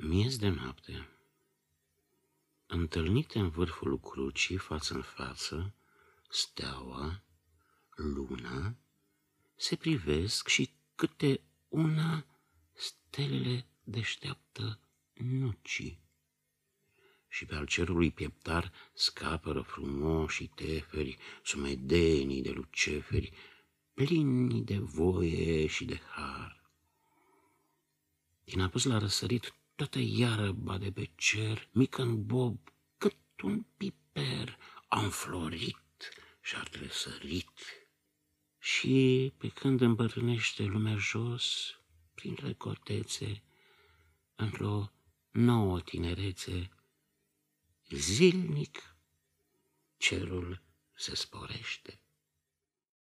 Miez de noapte, întâlnite în vârful crucii, față în față, steaua, luna, se privesc și câte una stelele deșteaptă nucii. Și pe al cerului pieptar scapără frumoși teferi, sumedenii de luceferi, plini de voie și de har. Din apus la răsărit toată iarăba de pe cer, mică în bob, cât un piper, a înflorit și-a tresărit. Și pe când îmbătrânește lumea jos, prin recotețe, într-o nouă tinerețe, zilnic cerul se sporește.